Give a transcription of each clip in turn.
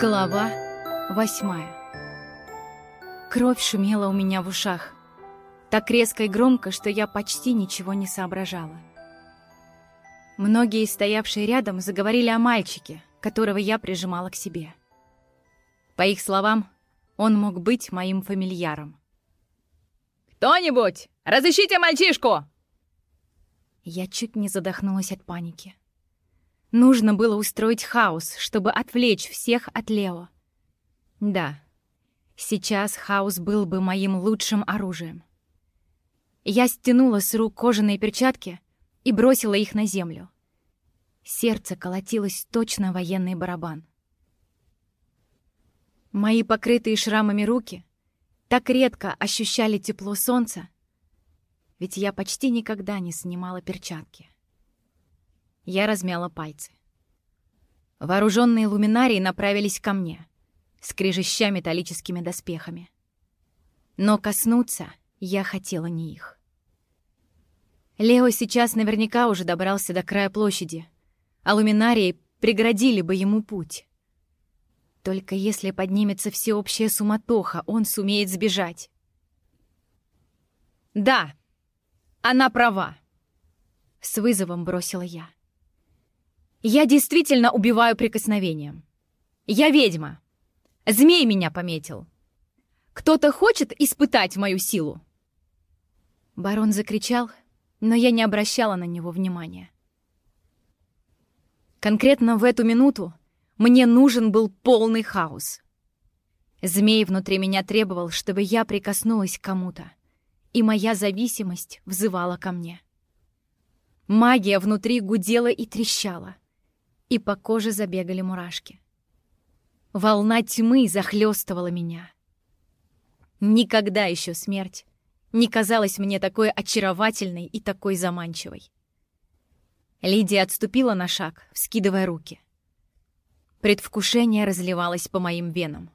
Глава восьмая Кровь шумела у меня в ушах. Так резко и громко, что я почти ничего не соображала. Многие, стоявшие рядом, заговорили о мальчике, которого я прижимала к себе. По их словам, он мог быть моим фамильяром. «Кто-нибудь, разыщите мальчишку!» Я чуть не задохнулась от паники. Нужно было устроить хаос, чтобы отвлечь всех от Лео. Да, сейчас хаос был бы моим лучшим оружием. Я стянула с рук кожаные перчатки и бросила их на землю. Сердце колотилось точно военный барабан. Мои покрытые шрамами руки так редко ощущали тепло солнца, ведь я почти никогда не снимала перчатки. Я размяла пальцы. Вооруженные луминарии направились ко мне, скрежеща металлическими доспехами. Но коснуться я хотела не их. Лео сейчас наверняка уже добрался до края площади, а луминарии преградили бы ему путь. Только если поднимется всеобщая суматоха, он сумеет сбежать. «Да, она права», — с вызовом бросила я. Я действительно убиваю прикосновением. Я ведьма. Змей меня пометил. Кто-то хочет испытать мою силу?» Барон закричал, но я не обращала на него внимания. Конкретно в эту минуту мне нужен был полный хаос. Змей внутри меня требовал, чтобы я прикоснулась к кому-то, и моя зависимость взывала ко мне. Магия внутри гудела и трещала — и по коже забегали мурашки. Волна тьмы захлестывала меня. Никогда еще смерть не казалась мне такой очаровательной и такой заманчивой. Лидия отступила на шаг, вскидывая руки. Предвкушение разливалось по моим венам.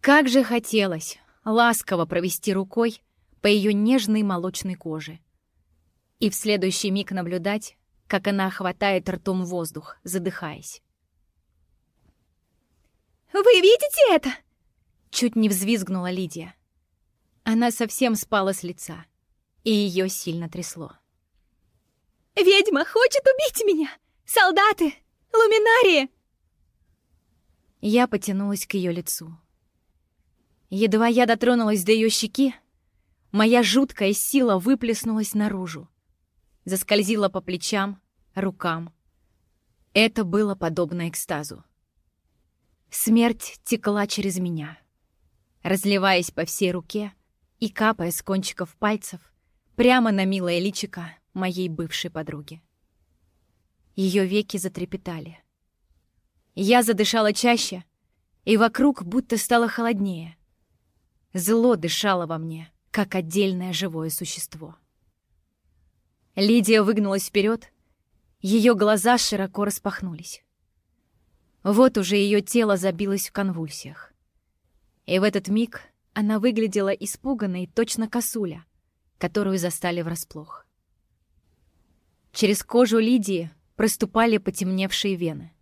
Как же хотелось ласково провести рукой по ее нежной молочной коже и в следующий миг наблюдать, как она хватает ртом воздух, задыхаясь. «Вы видите это?» Чуть не взвизгнула Лидия. Она совсем спала с лица, и ее сильно трясло. «Ведьма хочет убить меня! Солдаты! Луминарии!» Я потянулась к ее лицу. Едва я дотронулась до ее щеки, моя жуткая сила выплеснулась наружу заскользила по плечам, рукам. Это было подобно экстазу. Смерть текла через меня, разливаясь по всей руке и капая с кончиков пальцев прямо на милое личико моей бывшей подруги. Ее веки затрепетали. Я задышала чаще, и вокруг будто стало холоднее. Зло дышало во мне, как отдельное живое существо. Лидия выгнулась вперед, ее глаза широко распахнулись. Вот уже ее тело забилось в конвульсиях. И в этот миг она выглядела испуганной, точно косуля, которую застали врасплох. Через кожу Лидии проступали потемневшие вены,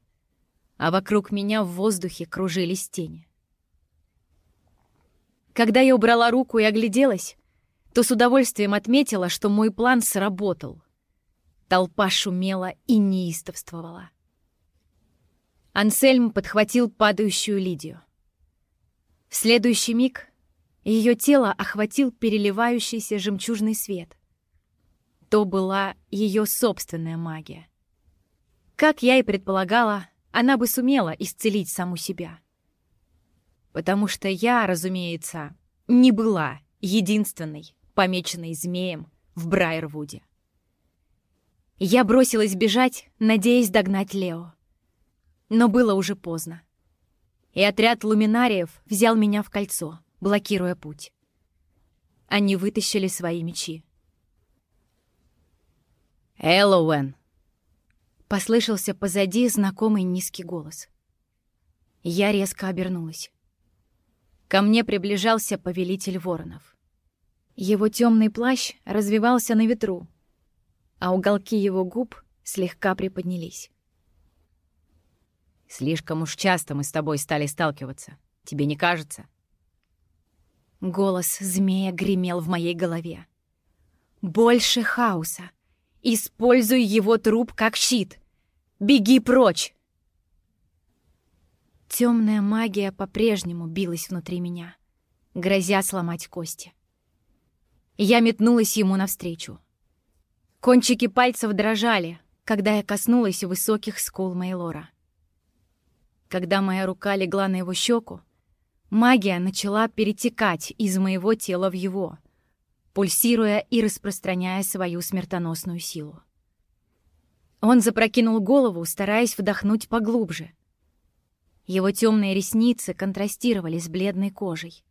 а вокруг меня в воздухе кружились тени. Когда я убрала руку и огляделась, то с удовольствием отметила, что мой план сработал. Толпа шумела и неистовствовала. Ансельм подхватил падающую Лидию. В следующий миг ее тело охватил переливающийся жемчужный свет. То была ее собственная магия. Как я и предполагала, она бы сумела исцелить саму себя. Потому что я, разумеется, не была единственной, помеченной змеем в Брайервуде. Я бросилась бежать, надеясь догнать Лео. Но было уже поздно. И отряд луминариев взял меня в кольцо, блокируя путь. Они вытащили свои мечи. «Эллоуэн!» Послышался позади знакомый низкий голос. Я резко обернулась. Ко мне приближался повелитель воронов. Его темный плащ развивался на ветру, а уголки его губ слегка приподнялись. Слишком уж часто мы с тобой стали сталкиваться. Тебе не кажется? Голос змея гремел в моей голове. Больше хаоса. Используй его труп как щит. Беги прочь! Темная магия по-прежнему билась внутри меня, грозя сломать кости. Я метнулась ему навстречу. Кончики пальцев дрожали, когда я коснулась высоких скул Мейлора. Когда моя рука легла на его щеку, магия начала перетекать из моего тела в его, пульсируя и распространяя свою смертоносную силу. Он запрокинул голову, стараясь вдохнуть поглубже. Его темные ресницы контрастировали с бледной кожей.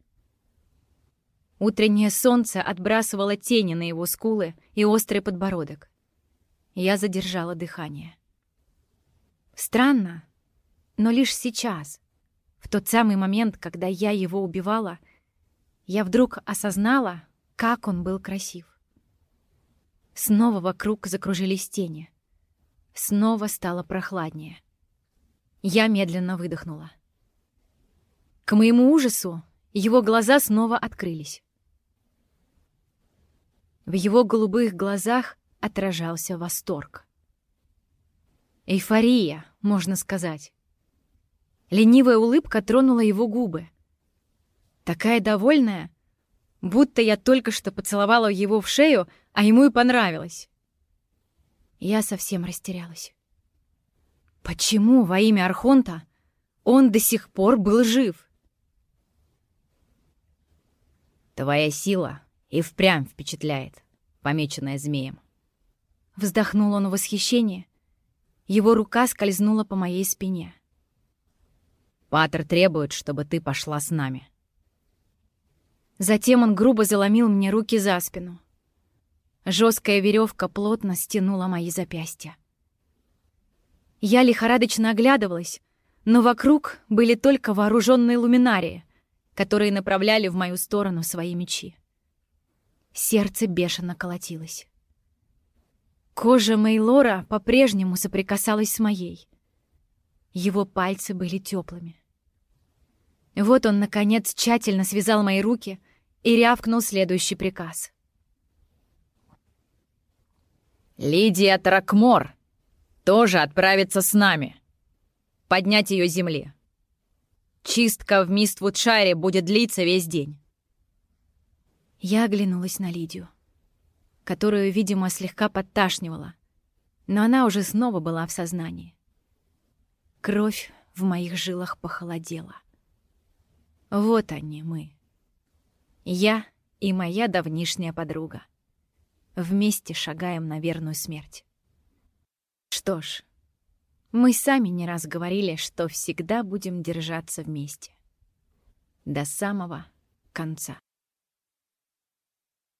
Утреннее солнце отбрасывало тени на его скулы и острый подбородок. Я задержала дыхание. Странно, но лишь сейчас, в тот самый момент, когда я его убивала, я вдруг осознала, как он был красив. Снова вокруг закружились тени. Снова стало прохладнее. Я медленно выдохнула. К моему ужасу его глаза снова открылись. В его голубых глазах отражался восторг. Эйфория, можно сказать. Ленивая улыбка тронула его губы. Такая довольная, будто я только что поцеловала его в шею, а ему и понравилось. Я совсем растерялась. Почему во имя Архонта он до сих пор был жив? Твоя сила и впрямь впечатляет, помеченная змеем. Вздохнул он в восхищении. Его рука скользнула по моей спине. Патер требует, чтобы ты пошла с нами. Затем он грубо заломил мне руки за спину. Жесткая веревка плотно стянула мои запястья. Я лихорадочно оглядывалась, но вокруг были только вооруженные луминарии, которые направляли в мою сторону свои мечи. Сердце бешено колотилось. Кожа Мейлора по-прежнему соприкасалась с моей. Его пальцы были теплыми. Вот он, наконец, тщательно связал мои руки и рявкнул следующий приказ. «Лидия Тракмор тоже отправится с нами. Поднять ее земли. Чистка в Миствудшайре будет длиться весь день. Я оглянулась на Лидию, которую, видимо, слегка подташнивала, но она уже снова была в сознании. Кровь в моих жилах похолодела. Вот они мы. Я и моя давнишняя подруга. Вместе шагаем на верную смерть. Что ж, мы сами не раз говорили, что всегда будем держаться вместе. До самого конца.